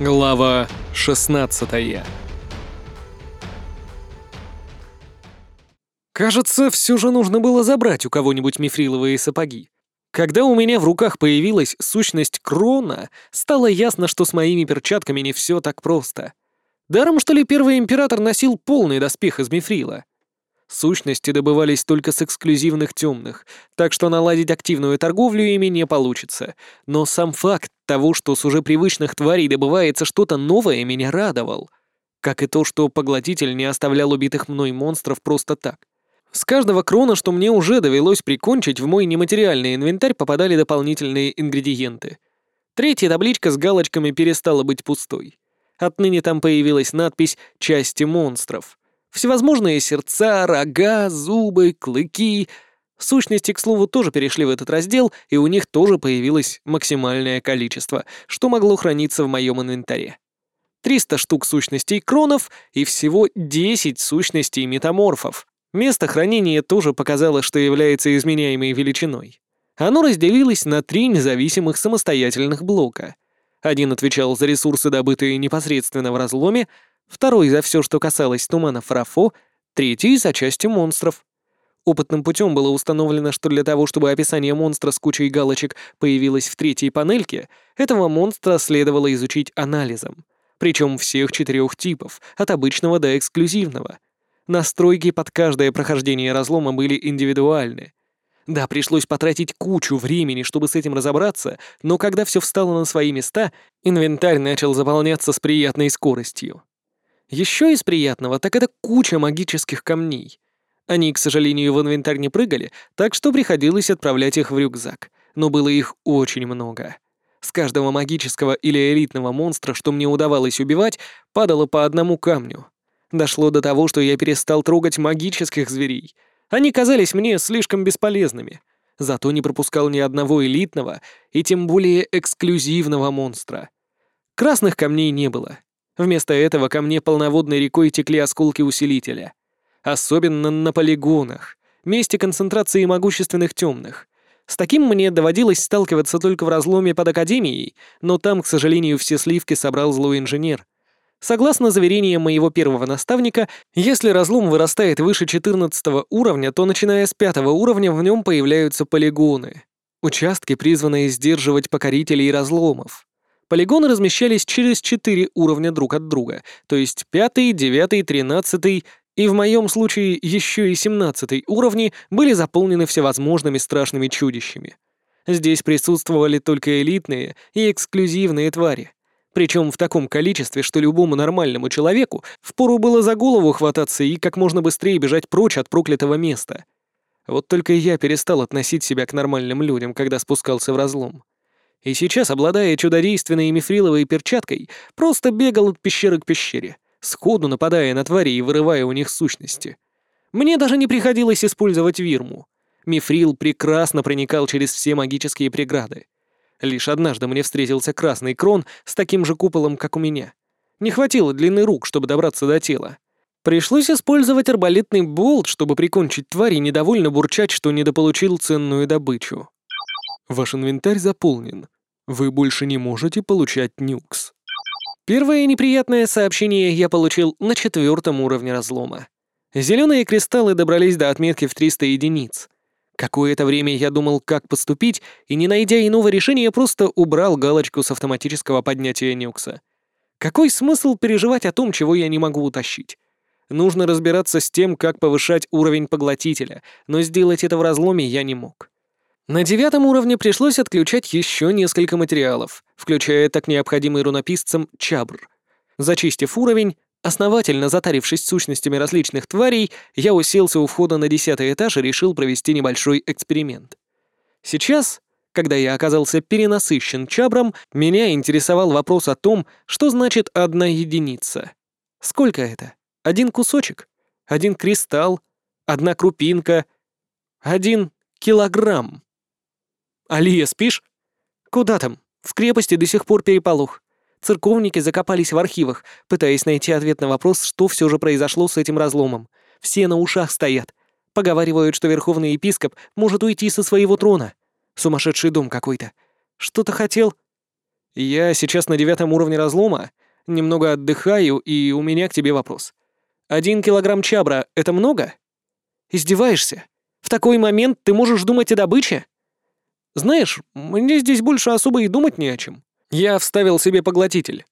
Глава 16 Кажется, все же нужно было забрать у кого-нибудь мифриловые сапоги. Когда у меня в руках появилась сущность крона, стало ясно, что с моими перчатками не все так просто. Даром, что ли, первый император носил полный доспех из мифрила. Сущности добывались только с эксклюзивных темных, так что наладить активную торговлю ими не получится. Но сам факт того, что с уже привычных тварей добывается что-то новое, меня радовал. Как и то, что поглотитель не оставлял убитых мной монстров просто так. С каждого крона, что мне уже довелось прикончить, в мой нематериальный инвентарь попадали дополнительные ингредиенты. Третья табличка с галочками перестала быть пустой. Отныне там появилась надпись «Части монстров». Всевозможные сердца, рога, зубы, клыки. Сущности, к слову, тоже перешли в этот раздел, и у них тоже появилось максимальное количество, что могло храниться в моем инвентаре. 300 штук сущностей кронов и всего 10 сущностей метаморфов. Место хранения тоже показало, что является изменяемой величиной. Оно разделилось на три независимых самостоятельных блока. Один отвечал за ресурсы, добытые непосредственно в разломе, второй за все, что касалось тумана Фарафо, третий за части монстров. Опытным путем было установлено, что для того, чтобы описание монстра с кучей галочек появилось в третьей панельке, этого монстра следовало изучить анализом. Причем всех четырех типов, от обычного до эксклюзивного. Настройки под каждое прохождение разлома были индивидуальны. Да, пришлось потратить кучу времени, чтобы с этим разобраться, но когда все встало на свои места, инвентарь начал заполняться с приятной скоростью. Еще из приятного, так это куча магических камней. Они, к сожалению, в инвентарь не прыгали, так что приходилось отправлять их в рюкзак. Но было их очень много. С каждого магического или элитного монстра, что мне удавалось убивать, падало по одному камню. Дошло до того, что я перестал трогать магических зверей. Они казались мне слишком бесполезными. Зато не пропускал ни одного элитного и тем более эксклюзивного монстра. Красных камней не было, Вместо этого ко мне полноводной рекой текли осколки усилителя. Особенно на полигонах, месте концентрации могущественных темных. С таким мне доводилось сталкиваться только в разломе под Академией, но там, к сожалению, все сливки собрал злой инженер. Согласно заверениям моего первого наставника, если разлом вырастает выше 14 уровня, то начиная с 5 уровня в нем появляются полигоны. Участки, призванные сдерживать покорителей разломов. Полигоны размещались через четыре уровня друг от друга, то есть пятый, девятый, тринадцатый и в моем случае еще и семнадцатый уровни были заполнены всевозможными страшными чудищами. Здесь присутствовали только элитные и эксклюзивные твари. Причем в таком количестве, что любому нормальному человеку впору было за голову хвататься и как можно быстрее бежать прочь от проклятого места. Вот только я перестал относить себя к нормальным людям, когда спускался в разлом. И сейчас, обладая чудодейственной мифриловой перчаткой, просто бегал от пещеры к пещере, сходу нападая на твари и вырывая у них сущности. Мне даже не приходилось использовать вирму. Мифрил прекрасно проникал через все магические преграды. Лишь однажды мне встретился красный крон с таким же куполом, как у меня. Не хватило длины рук, чтобы добраться до тела. Пришлось использовать арбалетный болт, чтобы прикончить тварь и недовольно бурчать, что недополучил ценную добычу. Ваш инвентарь заполнен. Вы больше не можете получать нюкс. Первое неприятное сообщение я получил на четвертом уровне разлома. Зеленые кристаллы добрались до отметки в 300 единиц. Какое-то время я думал, как поступить, и, не найдя иного решения, просто убрал галочку с автоматического поднятия нюкса. Какой смысл переживать о том, чего я не могу утащить? Нужно разбираться с тем, как повышать уровень поглотителя, но сделать это в разломе я не мог. На девятом уровне пришлось отключать еще несколько материалов, включая так необходимый рунописцам чабр. Зачистив уровень, основательно затарившись сущностями различных тварей, я уселся у входа на десятый этаж и решил провести небольшой эксперимент. Сейчас, когда я оказался перенасыщен чабром, меня интересовал вопрос о том, что значит одна единица. Сколько это? Один кусочек? Один кристалл? Одна крупинка? Один килограмм? «Алия, спишь?» «Куда там? В крепости до сих пор переполох. Церковники закопались в архивах, пытаясь найти ответ на вопрос, что все же произошло с этим разломом. Все на ушах стоят. Поговаривают, что верховный епископ может уйти со своего трона. Сумасшедший дом какой-то. Что-то хотел?» Я сейчас на девятом уровне разлома, немного отдыхаю, и у меня к тебе вопрос. Один килограмм чабра — это много? Издеваешься? В такой момент ты можешь думать о добыче? Знаешь, мне здесь больше особо и думать не о чем. Я вставил себе поглотитель.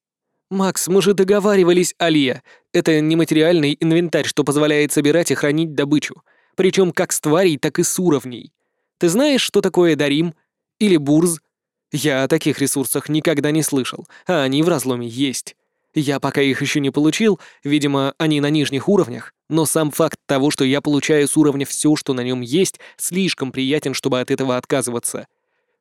«Макс, мы же договаривались, Алия. Это нематериальный инвентарь, что позволяет собирать и хранить добычу. Причем как с тварей, так и с уровней. Ты знаешь, что такое Дарим? Или Бурз? Я о таких ресурсах никогда не слышал, а они в разломе есть. Я пока их еще не получил, видимо, они на нижних уровнях, но сам факт того, что я получаю с уровня все, что на нем есть, слишком приятен, чтобы от этого отказываться.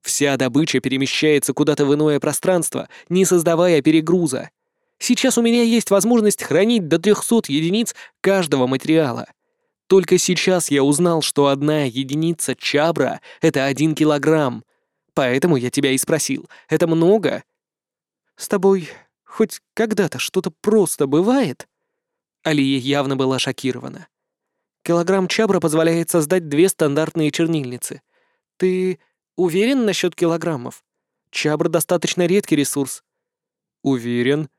Вся добыча перемещается куда-то в иное пространство, не создавая перегруза. Сейчас у меня есть возможность хранить до 300 единиц каждого материала. Только сейчас я узнал, что одна единица чабра — это один килограмм. Поэтому я тебя и спросил, это много? С тобой хоть когда-то что-то просто бывает? Алия явно была шокирована. Килограмм чабра позволяет создать две стандартные чернильницы. Ты Уверен насчет килограммов? Чабр достаточно редкий ресурс. Уверен.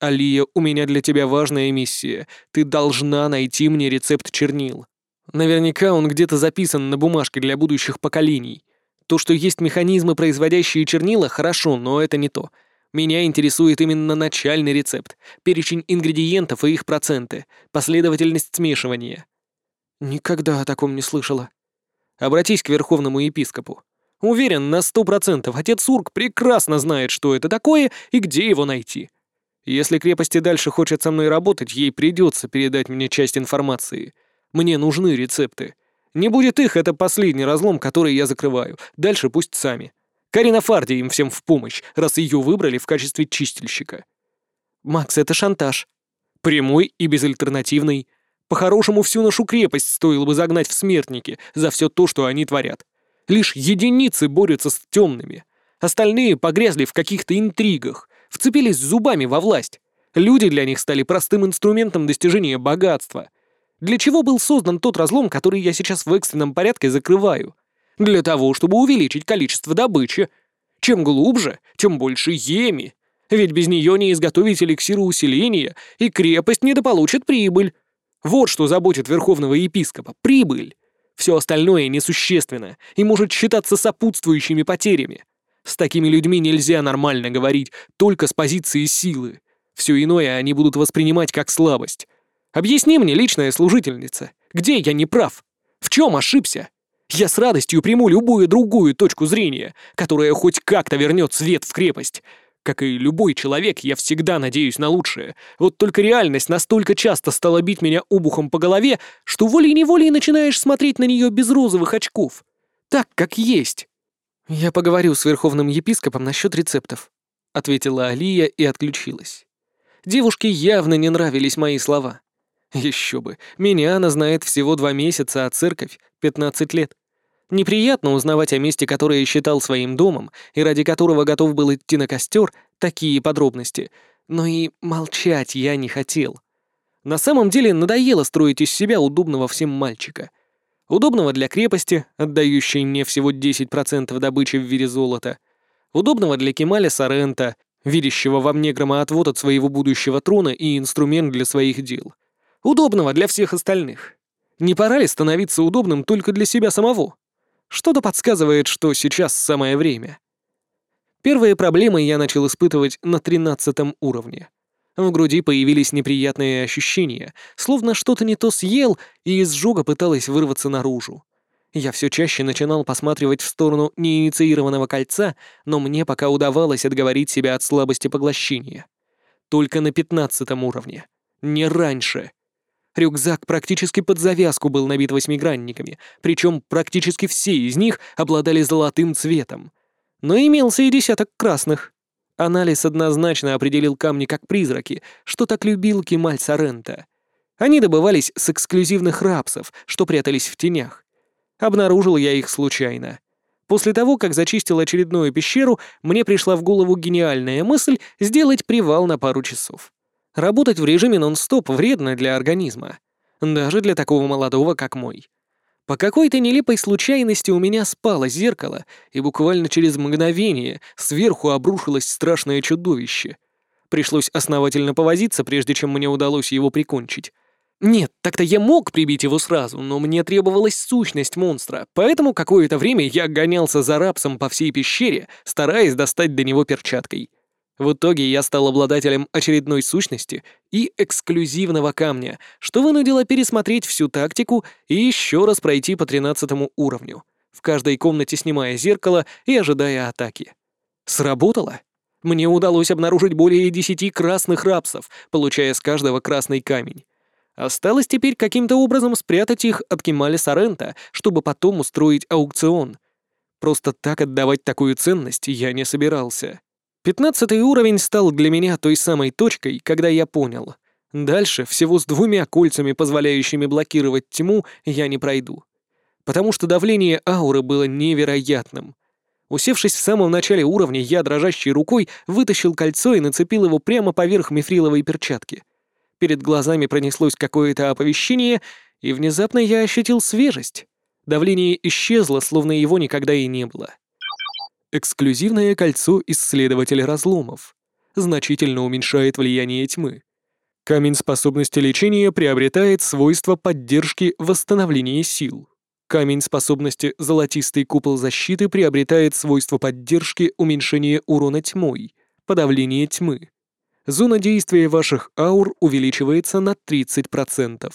Алия, у меня для тебя важная миссия. Ты должна найти мне рецепт чернил. Наверняка он где-то записан на бумажке для будущих поколений. То, что есть механизмы, производящие чернила, хорошо, но это не то. Меня интересует именно начальный рецепт, перечень ингредиентов и их проценты, последовательность смешивания. Никогда о таком не слышала. Обратись к верховному епископу. Уверен на сто процентов, отец Сурк прекрасно знает, что это такое и где его найти. Если крепости дальше хочет со мной работать, ей придется передать мне часть информации. Мне нужны рецепты. Не будет их, это последний разлом, который я закрываю. Дальше пусть сами. Карина Фарди им всем в помощь, раз ее выбрали в качестве чистильщика. Макс, это шантаж. Прямой и безальтернативный. По-хорошему, всю нашу крепость стоило бы загнать в смертники за все то, что они творят. Лишь единицы борются с темными. Остальные погрязли в каких-то интригах, вцепились зубами во власть. Люди для них стали простым инструментом достижения богатства. Для чего был создан тот разлом, который я сейчас в экстренном порядке закрываю? Для того, чтобы увеличить количество добычи. Чем глубже, тем больше еми. Ведь без нее не изготовить эликсира усиления, и крепость недополучит прибыль. Вот что заботит верховного епископа — прибыль. Все остальное несущественно и может считаться сопутствующими потерями. С такими людьми нельзя нормально говорить, только с позиции силы. Все иное они будут воспринимать как слабость. Объясни мне, личная служительница, где я не прав? В чем ошибся? Я с радостью приму любую другую точку зрения, которая хоть как-то вернет свет в крепость, как и любой человек, я всегда надеюсь на лучшее. Вот только реальность настолько часто стала бить меня обухом по голове, что волей-неволей начинаешь смотреть на нее без розовых очков. Так, как есть. «Я поговорю с верховным епископом насчет рецептов», — ответила Алия и отключилась. Девушке явно не нравились мои слова. Еще бы, меня она знает всего два месяца, а церковь — пятнадцать лет. Неприятно узнавать о месте, которое считал своим домом и ради которого готов был идти на костер, такие подробности, но и молчать я не хотел. На самом деле надоело строить из себя удобного всем мальчика. Удобного для крепости, отдающей мне всего 10% добычи в виде золота. Удобного для Кемаля Сарента, видящего во мне громоотвод от своего будущего трона и инструмент для своих дел. Удобного для всех остальных. Не пора ли становиться удобным только для себя самого? Что-то подсказывает, что сейчас самое время. Первые проблемы я начал испытывать на тринадцатом уровне. В груди появились неприятные ощущения, словно что-то не то съел, и изжога пыталась вырваться наружу. Я все чаще начинал посматривать в сторону неинициированного кольца, но мне пока удавалось отговорить себя от слабости поглощения. Только на пятнадцатом уровне. Не раньше. Рюкзак практически под завязку был набит восьмигранниками, причем практически все из них обладали золотым цветом. Но имелся и десяток красных. Анализ однозначно определил камни как призраки, что так любил Кемаль Сарента. Они добывались с эксклюзивных рапсов, что прятались в тенях. Обнаружил я их случайно. После того, как зачистил очередную пещеру, мне пришла в голову гениальная мысль сделать привал на пару часов. Работать в режиме нон-стоп вредно для организма. Даже для такого молодого, как мой. По какой-то нелепой случайности у меня спало зеркало, и буквально через мгновение сверху обрушилось страшное чудовище. Пришлось основательно повозиться, прежде чем мне удалось его прикончить. Нет, так-то я мог прибить его сразу, но мне требовалась сущность монстра, поэтому какое-то время я гонялся за рапсом по всей пещере, стараясь достать до него перчаткой. В итоге я стал обладателем очередной сущности и эксклюзивного камня, что вынудило пересмотреть всю тактику и еще раз пройти по тринадцатому уровню, в каждой комнате снимая зеркало и ожидая атаки. Сработало? Мне удалось обнаружить более десяти красных рапсов, получая с каждого красный камень. Осталось теперь каким-то образом спрятать их от Кемали Сорента, чтобы потом устроить аукцион. Просто так отдавать такую ценность я не собирался. Пятнадцатый уровень стал для меня той самой точкой, когда я понял. Дальше всего с двумя кольцами, позволяющими блокировать тьму, я не пройду. Потому что давление ауры было невероятным. Усевшись в самом начале уровня, я дрожащей рукой вытащил кольцо и нацепил его прямо поверх мифриловой перчатки — Перед глазами пронеслось какое-то оповещение, и внезапно я ощутил свежесть. Давление исчезло, словно его никогда и не было. Эксклюзивное кольцо исследователя разломов. Значительно уменьшает влияние тьмы. Камень способности лечения приобретает свойства поддержки восстановления сил. Камень способности «Золотистый купол защиты» приобретает свойства поддержки уменьшения урона тьмой, подавления тьмы зона действия ваших аур увеличивается на 30%.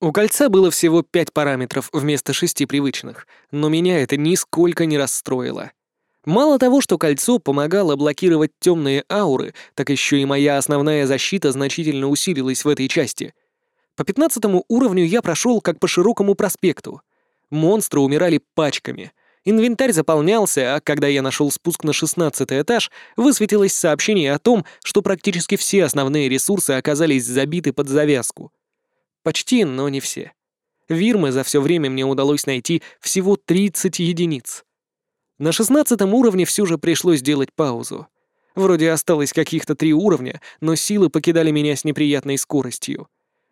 У кольца было всего 5 параметров вместо 6 привычных, но меня это нисколько не расстроило. Мало того, что кольцо помогало блокировать темные ауры, так еще и моя основная защита значительно усилилась в этой части. По 15 уровню я прошел как по широкому проспекту. Монстры умирали пачками — Инвентарь заполнялся, а когда я нашел спуск на шестнадцатый этаж, высветилось сообщение о том, что практически все основные ресурсы оказались забиты под завязку. Почти, но не все. Вирмы за все время мне удалось найти всего 30 единиц. На шестнадцатом уровне все же пришлось делать паузу. Вроде осталось каких-то три уровня, но силы покидали меня с неприятной скоростью.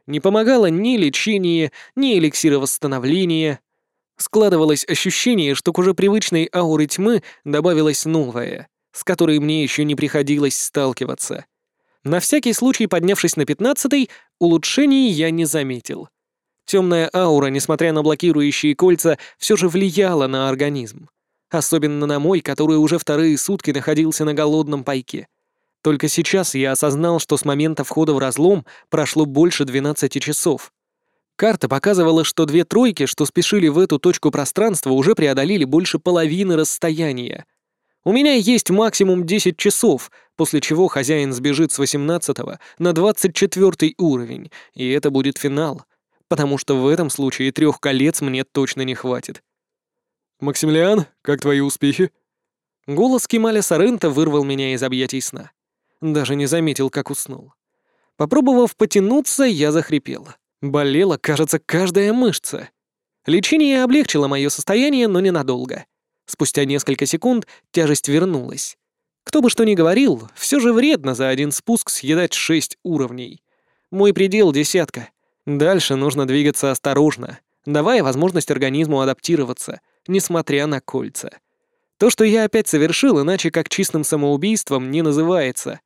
Не помогало ни лечение, ни эликсира восстановления, Складывалось ощущение, что к уже привычной ауре тьмы добавилась новая, с которой мне еще не приходилось сталкиваться. На всякий случай, поднявшись на пятнадцатый, улучшений я не заметил. Темная аура, несмотря на блокирующие кольца, все же влияла на организм. Особенно на мой, который уже вторые сутки находился на голодном пайке. Только сейчас я осознал, что с момента входа в разлом прошло больше 12 часов. Карта показывала, что две тройки, что спешили в эту точку пространства, уже преодолели больше половины расстояния. У меня есть максимум 10 часов, после чего хозяин сбежит с 18 на 24 уровень, и это будет финал, потому что в этом случае трех колец мне точно не хватит. «Максимилиан, как твои успехи?» Голос Кемаля Сарента вырвал меня из объятий сна. Даже не заметил, как уснул. Попробовав потянуться, я захрипел. Болела, кажется, каждая мышца. Лечение облегчило мое состояние, но ненадолго. Спустя несколько секунд тяжесть вернулась. Кто бы что ни говорил, все же вредно за один спуск съедать шесть уровней. Мой предел — десятка. Дальше нужно двигаться осторожно, давая возможность организму адаптироваться, несмотря на кольца. То, что я опять совершил, иначе как чистым самоубийством, не называется.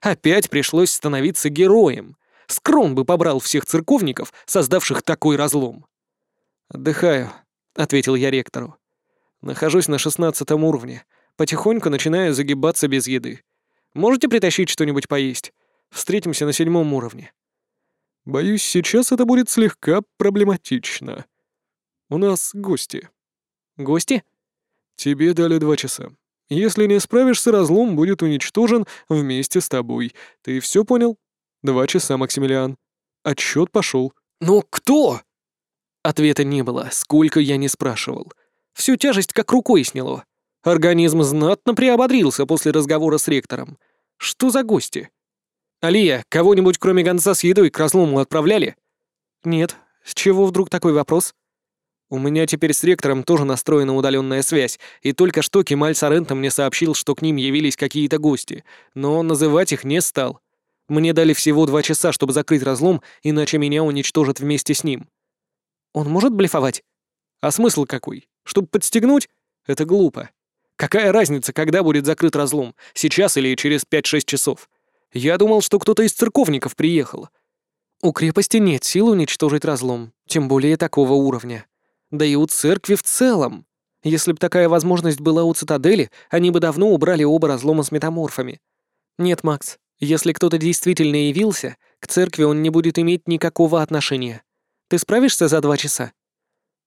Опять пришлось становиться героем. Скром бы побрал всех церковников, создавших такой разлом. «Отдыхаю», — ответил я ректору. «Нахожусь на шестнадцатом уровне. Потихоньку начинаю загибаться без еды. Можете притащить что-нибудь поесть? Встретимся на седьмом уровне». «Боюсь, сейчас это будет слегка проблематично. У нас гости». «Гости?» «Тебе дали два часа. Если не справишься, разлом будет уничтожен вместе с тобой. Ты все понял?» Два часа, Максимилиан. Отсчет пошел. Но кто? Ответа не было, сколько я не спрашивал. Всю тяжесть как рукой сняло. Организм знатно приободрился после разговора с ректором. Что за гости? Алия, кого-нибудь кроме гонца с едой к разлому отправляли? Нет. С чего вдруг такой вопрос? У меня теперь с ректором тоже настроена удаленная связь, и только что Кемаль Сарента мне сообщил, что к ним явились какие-то гости, но называть их не стал. Мне дали всего два часа, чтобы закрыть разлом, иначе меня уничтожат вместе с ним. Он может блефовать? А смысл какой? Чтобы подстегнуть? Это глупо. Какая разница, когда будет закрыт разлом, сейчас или через 5-6 часов? Я думал, что кто-то из церковников приехал. У крепости нет сил уничтожить разлом, тем более такого уровня. Да и у церкви в целом. Если бы такая возможность была у цитадели, они бы давно убрали оба разлома с метаморфами. Нет, Макс, если кто-то действительно явился, к церкви он не будет иметь никакого отношения. Ты справишься за два часа?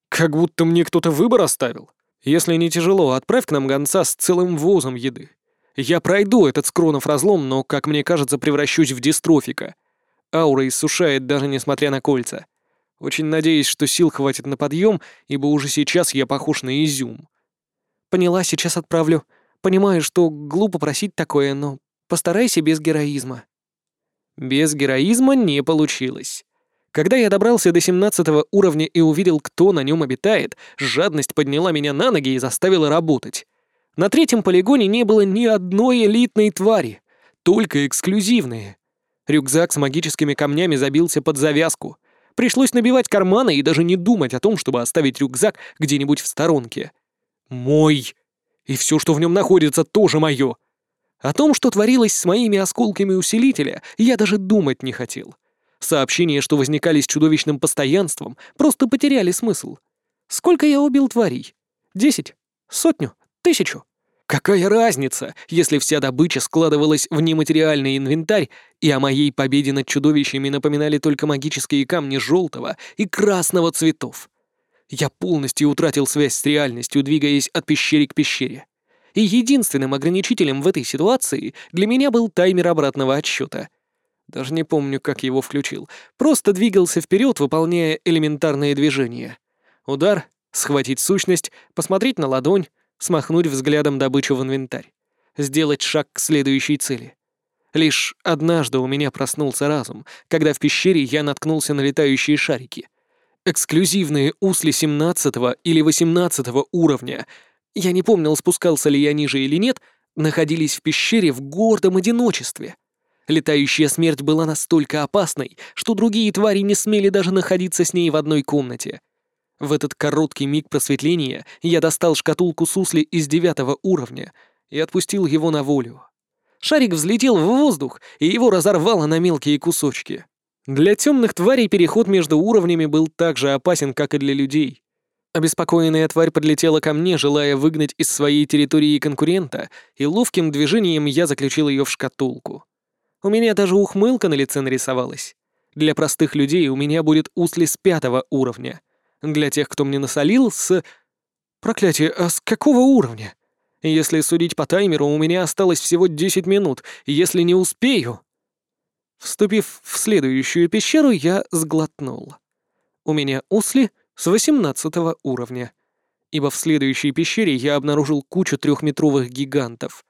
Как будто мне кто-то выбор оставил. Если не тяжело, отправь к нам гонца с целым возом еды. Я пройду этот скронов разлом, но, как мне кажется, превращусь в дистрофика. Аура иссушает, даже несмотря на кольца. Очень надеюсь, что сил хватит на подъем, ибо уже сейчас я похож на изюм. Поняла, сейчас отправлю. Понимаю, что глупо просить такое, но постарайся без героизма. Без героизма не получилось. Когда я добрался до 17 уровня и увидел, кто на нем обитает, жадность подняла меня на ноги и заставила работать. На третьем полигоне не было ни одной элитной твари, только эксклюзивные. Рюкзак с магическими камнями забился под завязку. Пришлось набивать карманы и даже не думать о том, чтобы оставить рюкзак где-нибудь в сторонке. Мой! И все, что в нем находится, тоже мое. О том, что творилось с моими осколками усилителя, я даже думать не хотел. Сообщения, что возникали с чудовищным постоянством, просто потеряли смысл. Сколько я убил тварей? Десять? Сотню? Тысячу? Какая разница, если вся добыча складывалась в нематериальный инвентарь, и о моей победе над чудовищами напоминали только магические камни желтого и красного цветов? Я полностью утратил связь с реальностью, двигаясь от пещеры к пещере. И единственным ограничителем в этой ситуации для меня был таймер обратного отсчета. Даже не помню, как его включил. Просто двигался вперед, выполняя элементарные движения. Удар, схватить сущность, посмотреть на ладонь, смахнуть взглядом добычу в инвентарь, сделать шаг к следующей цели. Лишь однажды у меня проснулся разум, когда в пещере я наткнулся на летающие шарики. Эксклюзивные усли 17 или 18 уровня, я не помнил, спускался ли я ниже или нет, находились в пещере в гордом одиночестве. Летающая смерть была настолько опасной, что другие твари не смели даже находиться с ней в одной комнате — в этот короткий миг просветления я достал шкатулку сусли из девятого уровня и отпустил его на волю. Шарик взлетел в воздух, и его разорвало на мелкие кусочки. Для темных тварей переход между уровнями был так же опасен, как и для людей. Обеспокоенная тварь подлетела ко мне, желая выгнать из своей территории конкурента, и ловким движением я заключил ее в шкатулку. У меня даже ухмылка на лице нарисовалась. Для простых людей у меня будет усли с пятого уровня — для тех, кто мне насолил, с... Проклятие, а с какого уровня? Если судить по таймеру, у меня осталось всего 10 минут, если не успею... Вступив в следующую пещеру, я сглотнул. У меня усли с 18 уровня. Ибо в следующей пещере я обнаружил кучу трехметровых гигантов.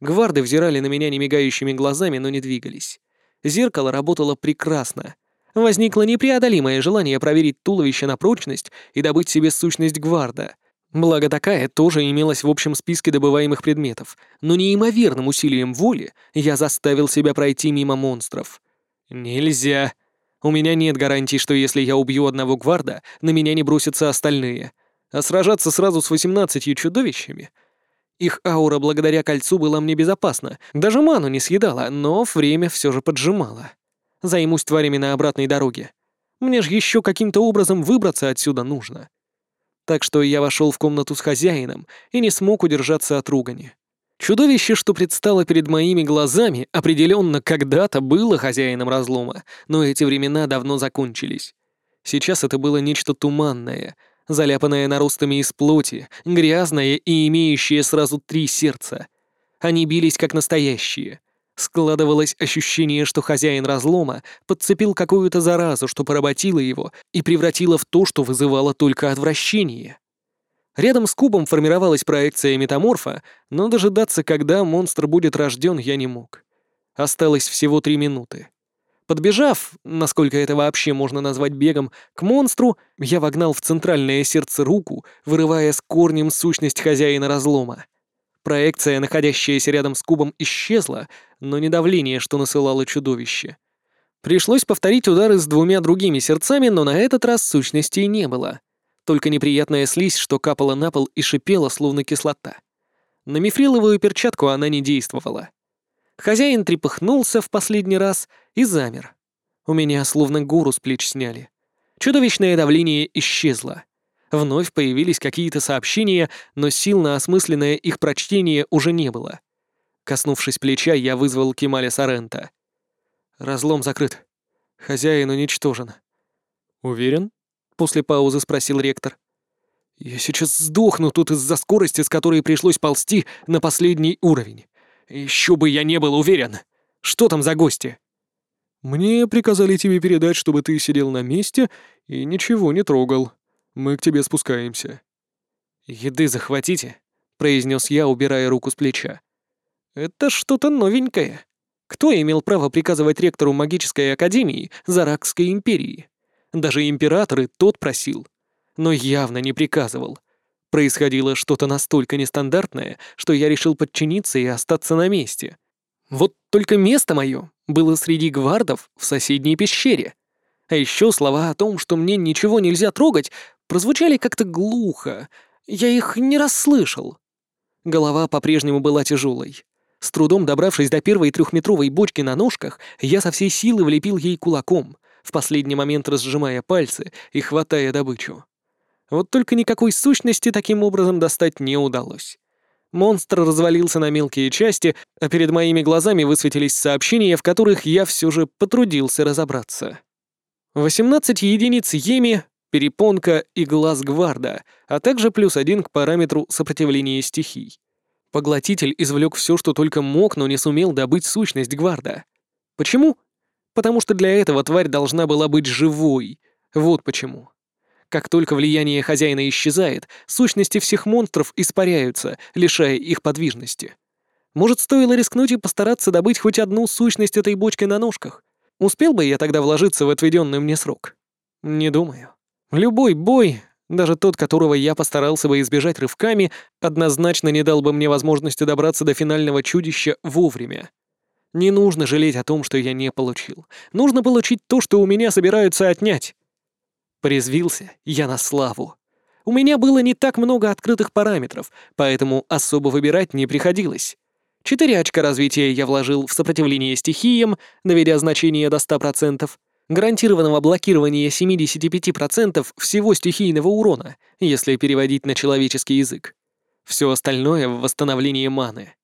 Гварды взирали на меня немигающими глазами, но не двигались. Зеркало работало прекрасно. Возникло непреодолимое желание проверить туловище на прочность и добыть себе сущность гварда. Благо такая тоже имелась в общем списке добываемых предметов, но неимоверным усилием воли я заставил себя пройти мимо монстров. Нельзя. У меня нет гарантий, что если я убью одного гварда, на меня не бросятся остальные. А сражаться сразу с 18 чудовищами? Их аура благодаря кольцу была мне безопасна, даже ману не съедала, но время все же поджимало. Займусь тварями на обратной дороге. Мне же еще каким-то образом выбраться отсюда нужно. Так что я вошел в комнату с хозяином и не смог удержаться от ругани. Чудовище, что предстало перед моими глазами, определенно когда-то было хозяином разлома, но эти времена давно закончились. Сейчас это было нечто туманное, заляпанное наростами из плоти, грязное и имеющее сразу три сердца. Они бились как настоящие — Складывалось ощущение, что хозяин разлома подцепил какую-то заразу, что поработила его и превратила в то, что вызывало только отвращение. Рядом с кубом формировалась проекция метаморфа, но дожидаться, когда монстр будет рожден, я не мог. Осталось всего три минуты. Подбежав, насколько это вообще можно назвать бегом, к монстру, я вогнал в центральное сердце руку, вырывая с корнем сущность хозяина разлома. Проекция, находящаяся рядом с кубом, исчезла, но не давление, что насылало чудовище. Пришлось повторить удары с двумя другими сердцами, но на этот раз сущностей не было. только неприятная слизь, что капала на пол и шипела, словно кислота. На мифриловую перчатку она не действовала. Хозяин трепыхнулся в последний раз и замер. У меня словно гору с плеч сняли. Чудовищное давление исчезло. Вновь появились какие-то сообщения, но сил на осмысленное их прочтение уже не было. Коснувшись плеча, я вызвал Кемаля Сарента. «Разлом закрыт. Хозяин уничтожен». «Уверен?» — после паузы спросил ректор. «Я сейчас сдохну тут из-за скорости, с которой пришлось ползти на последний уровень. Еще бы я не был уверен. Что там за гости?» «Мне приказали тебе передать, чтобы ты сидел на месте и ничего не трогал. Мы к тебе спускаемся». «Еды захватите», — произнес я, убирая руку с плеча. «Это что-то новенькое. Кто имел право приказывать ректору магической академии Заракской империи? Даже император и тот просил. Но явно не приказывал. Происходило что-то настолько нестандартное, что я решил подчиниться и остаться на месте. Вот только место мое было среди гвардов в соседней пещере. А еще слова о том, что мне ничего нельзя трогать, прозвучали как-то глухо. Я их не расслышал. Голова по-прежнему была тяжелой. С трудом добравшись до первой трехметровой бочки на ножках, я со всей силы влепил ей кулаком, в последний момент разжимая пальцы и хватая добычу. Вот только никакой сущности таким образом достать не удалось. Монстр развалился на мелкие части, а перед моими глазами высветились сообщения, в которых я все же потрудился разобраться. 18 единиц Еми, перепонка и глаз гварда, а также плюс один к параметру сопротивления стихий. Поглотитель извлек все, что только мог, но не сумел добыть сущность гварда. Почему? Потому что для этого тварь должна была быть живой. Вот почему. Как только влияние хозяина исчезает, сущности всех монстров испаряются, лишая их подвижности. Может, стоило рискнуть и постараться добыть хоть одну сущность этой бочки на ножках? Успел бы я тогда вложиться в отведенный мне срок? Не думаю. Любой бой, даже тот, которого я постарался бы избежать рывками, однозначно не дал бы мне возможности добраться до финального чудища вовремя. Не нужно жалеть о том, что я не получил. Нужно получить то, что у меня собираются отнять. Порезвился я на славу. У меня было не так много открытых параметров, поэтому особо выбирать не приходилось. Четыре очка развития я вложил в сопротивление стихиям, наведя значение до 100%, гарантированного блокирования 75% всего стихийного урона, если переводить на человеческий язык. Все остальное в восстановлении маны.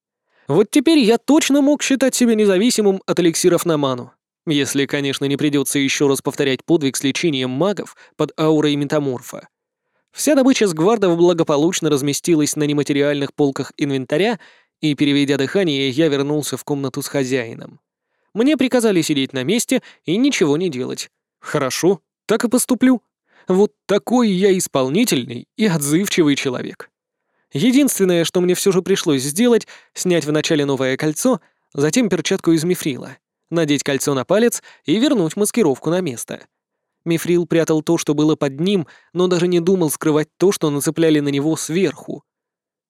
Вот теперь я точно мог считать себя независимым от эликсиров на ману. Если, конечно, не придется еще раз повторять подвиг с лечением магов под аурой метаморфа. Вся добыча с гвардов благополучно разместилась на нематериальных полках инвентаря, и, переведя дыхание, я вернулся в комнату с хозяином. Мне приказали сидеть на месте и ничего не делать. Хорошо, так и поступлю. Вот такой я исполнительный и отзывчивый человек. Единственное, что мне все же пришлось сделать, снять вначале новое кольцо, затем перчатку из мифрила надеть кольцо на палец и вернуть маскировку на место. Мифрил прятал то, что было под ним, но даже не думал скрывать то, что нацепляли на него сверху.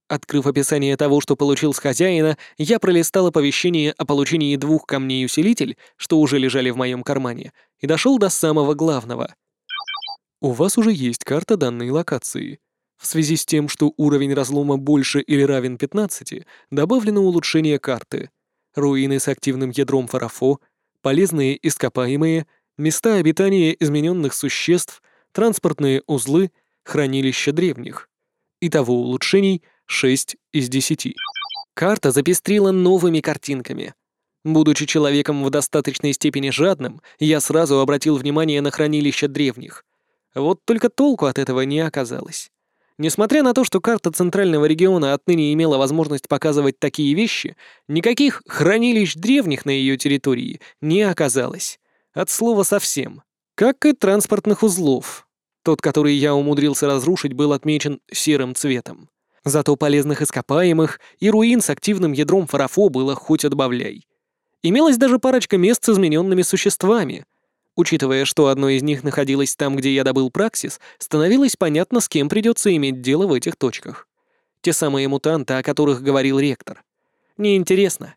Открыв описание того, что получил с хозяина, я пролистал оповещение о получении двух камней-усилитель, что уже лежали в моем кармане, и дошел до самого главного. У вас уже есть карта данной локации. В связи с тем, что уровень разлома больше или равен 15, добавлено улучшение карты руины с активным ядром фарафо, полезные ископаемые, места обитания измененных существ, транспортные узлы, хранилища древних. Итого улучшений 6 из 10. Карта запестрила новыми картинками. Будучи человеком в достаточной степени жадным, я сразу обратил внимание на хранилища древних. Вот только толку от этого не оказалось. Несмотря на то, что карта Центрального региона отныне имела возможность показывать такие вещи, никаких хранилищ древних на ее территории не оказалось. От слова совсем. Как и транспортных узлов. Тот, который я умудрился разрушить, был отмечен серым цветом. Зато полезных ископаемых и руин с активным ядром фарафо было хоть отбавляй. Имелась даже парочка мест с измененными существами — Учитывая, что одно из них находилось там, где я добыл Праксис, становилось понятно, с кем придется иметь дело в этих точках. Те самые мутанты, о которых говорил ректор. Неинтересно.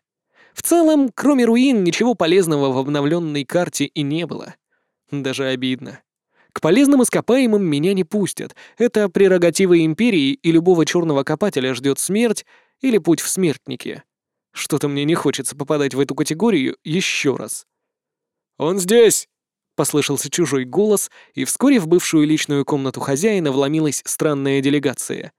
В целом, кроме руин, ничего полезного в обновленной карте и не было. Даже обидно. К полезным ископаемым меня не пустят. Это прерогатива Империи, и любого черного копателя ждет смерть или путь в смертники. Что-то мне не хочется попадать в эту категорию еще раз. «Он здесь!» — послышался чужой голос, и вскоре в бывшую личную комнату хозяина вломилась странная делегация.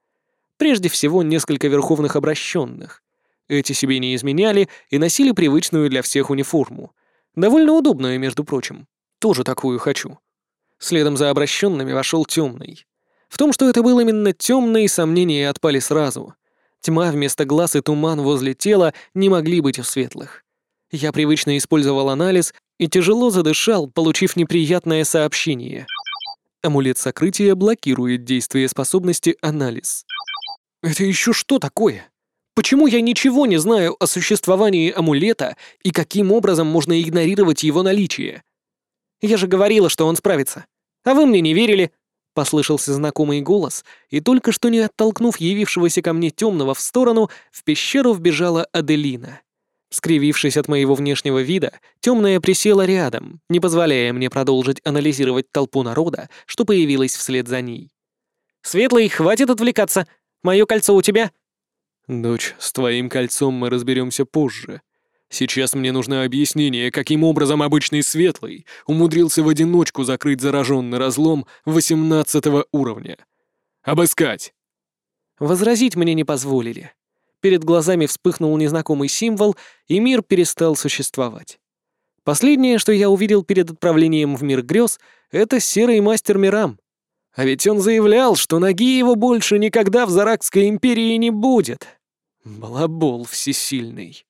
Прежде всего, несколько верховных обращенных. Эти себе не изменяли и носили привычную для всех униформу. Довольно удобную, между прочим. Тоже такую хочу. Следом за обращенными вошел темный. В том, что это был именно темный, сомнения отпали сразу. Тьма вместо глаз и туман возле тела не могли быть у светлых. Я привычно использовал анализ и тяжело задышал, получив неприятное сообщение. Амулет сокрытия блокирует действие способности анализ. Это еще что такое? Почему я ничего не знаю о существовании амулета и каким образом можно игнорировать его наличие? Я же говорила, что он справится. А вы мне не верили?» — послышался знакомый голос, и только что не оттолкнув явившегося ко мне темного в сторону, в пещеру вбежала Аделина. Скривившись от моего внешнего вида, темная присела рядом, не позволяя мне продолжить анализировать толпу народа, что появилась вслед за ней. «Светлый, хватит отвлекаться! Мое кольцо у тебя?» «Дочь, с твоим кольцом мы разберемся позже», Сейчас мне нужно объяснение, каким образом обычный светлый умудрился в одиночку закрыть зараженный разлом 18 уровня. Обыскать!» Возразить мне не позволили. Перед глазами вспыхнул незнакомый символ, и мир перестал существовать. Последнее, что я увидел перед отправлением в мир грез, это серый мастер Мирам. А ведь он заявлял, что ноги его больше никогда в Заракской империи не будет. Балабол всесильный.